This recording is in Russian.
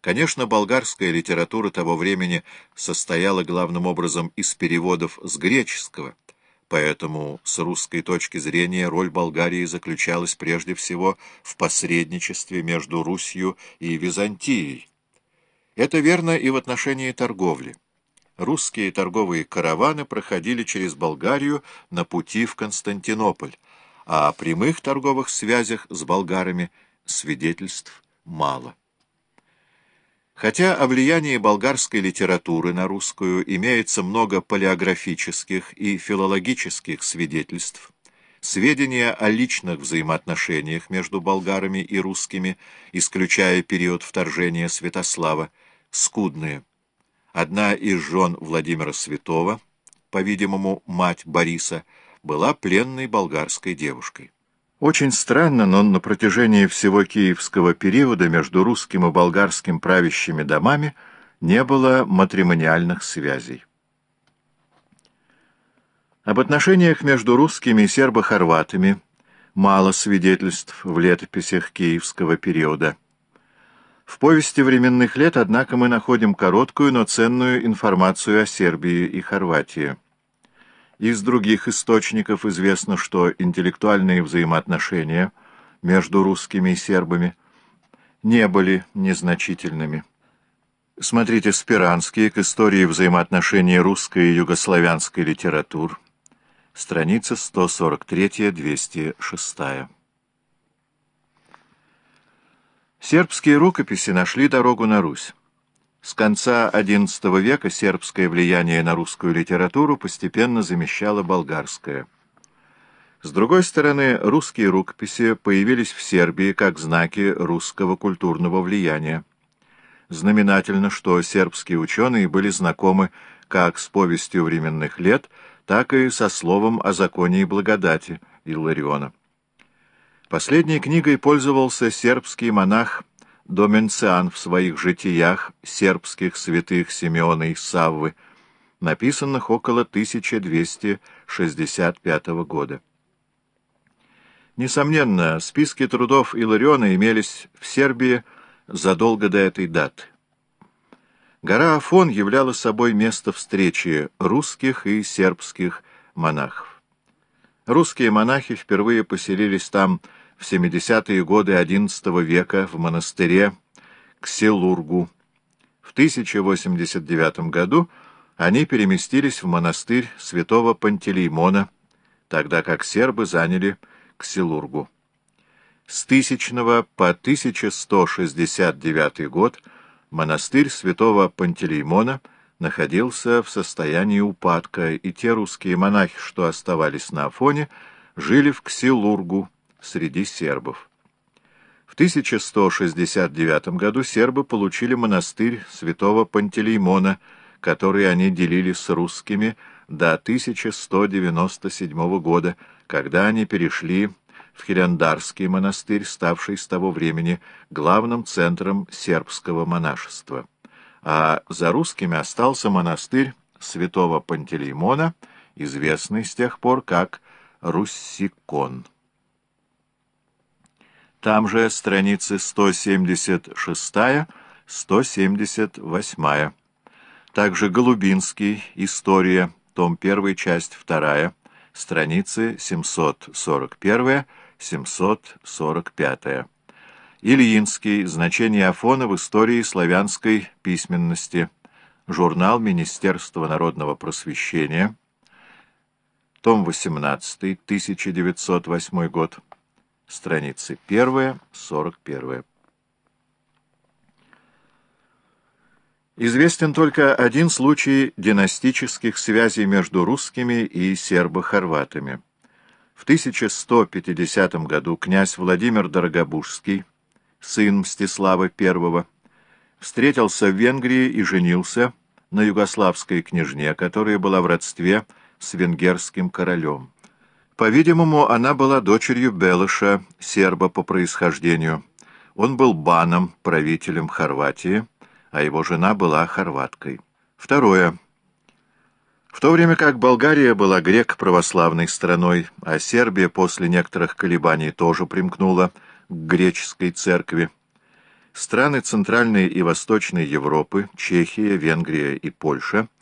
Конечно, болгарская литература того времени состояла главным образом из переводов с греческого, поэтому с русской точки зрения роль Болгарии заключалась прежде всего в посредничестве между Русью и Византией. Это верно и в отношении торговли. Русские торговые караваны проходили через Болгарию на пути в Константинополь, а о прямых торговых связях с болгарами свидетельств мало. Хотя о влиянии болгарской литературы на русскую имеется много палеографических и филологических свидетельств, сведения о личных взаимоотношениях между болгарами и русскими, исключая период вторжения Святослава, скудные. Одна из жен Владимира Святого, по-видимому, мать Бориса, была пленной болгарской девушкой. Очень странно, но на протяжении всего киевского периода между русским и болгарским правящими домами не было матримониальных связей. Об отношениях между русскими и сербо-хорватами мало свидетельств в летописях киевского периода. В повести временных лет, однако, мы находим короткую, но ценную информацию о Сербии и Хорватии. Из других источников известно, что интеллектуальные взаимоотношения между русскими и сербами не были незначительными. Смотрите «Спиранские» к истории взаимоотношений русской и югославянской литератур, страница 143-206. Сербские рукописи нашли дорогу на Русь. С конца XI века сербское влияние на русскую литературу постепенно замещало болгарское. С другой стороны, русские рукописи появились в Сербии как знаки русского культурного влияния. Знаменательно, что сербские ученые были знакомы как с повестью временных лет, так и со словом о законе и благодати Иллариона. Последней книгой пользовался сербский монах Доменциан в своих житиях сербских святых Симеона и Саввы, написанных около 1265 года. Несомненно, списки трудов Илариона имелись в Сербии задолго до этой даты. Гора Афон являла собой место встречи русских и сербских монахов. Русские монахи впервые поселились там в 70-е годы XI века в монастыре Ксилургу. В 1089 году они переместились в монастырь святого Пантелеймона, тогда как сербы заняли Ксилургу. С 1000 по 1169 год монастырь святого Пантелеймона находился в состоянии упадка, и те русские монахи, что оставались на Афоне, жили в Ксилургу, среди сербов. В 1169 году сербы получили монастырь святого Пантелеймона, который они делили с русскими до 1197 года, когда они перешли в Хилендарский монастырь, ставший с того времени главным центром сербского монашества. А за русскими остался монастырь святого Пантелеймона, известный с тех пор как Руссикон. Там же страницы 176-178. Также Голубинский, История, том 1, часть 2, страницы 741-745. Ильинский, Значение Афона в истории славянской письменности. Журнал Министерства народного просвещения. Том 18, 1908 год страницы 1, 41. Известен только один случай династических связей между русскими и сербо-хорватами. В 1150 году князь Владимир Дорогобужский, сын Мстислава I, встретился в Венгрии и женился на югославской княжне, которая была в родстве с венгерским королем. По-видимому, она была дочерью Белыша, серба по происхождению. Он был баном, правителем Хорватии, а его жена была хорваткой. Второе. В то время как Болгария была грек-православной страной, а Сербия после некоторых колебаний тоже примкнула к греческой церкви, Страны Центральной и Восточной Европы, Чехия, Венгрия и Польша –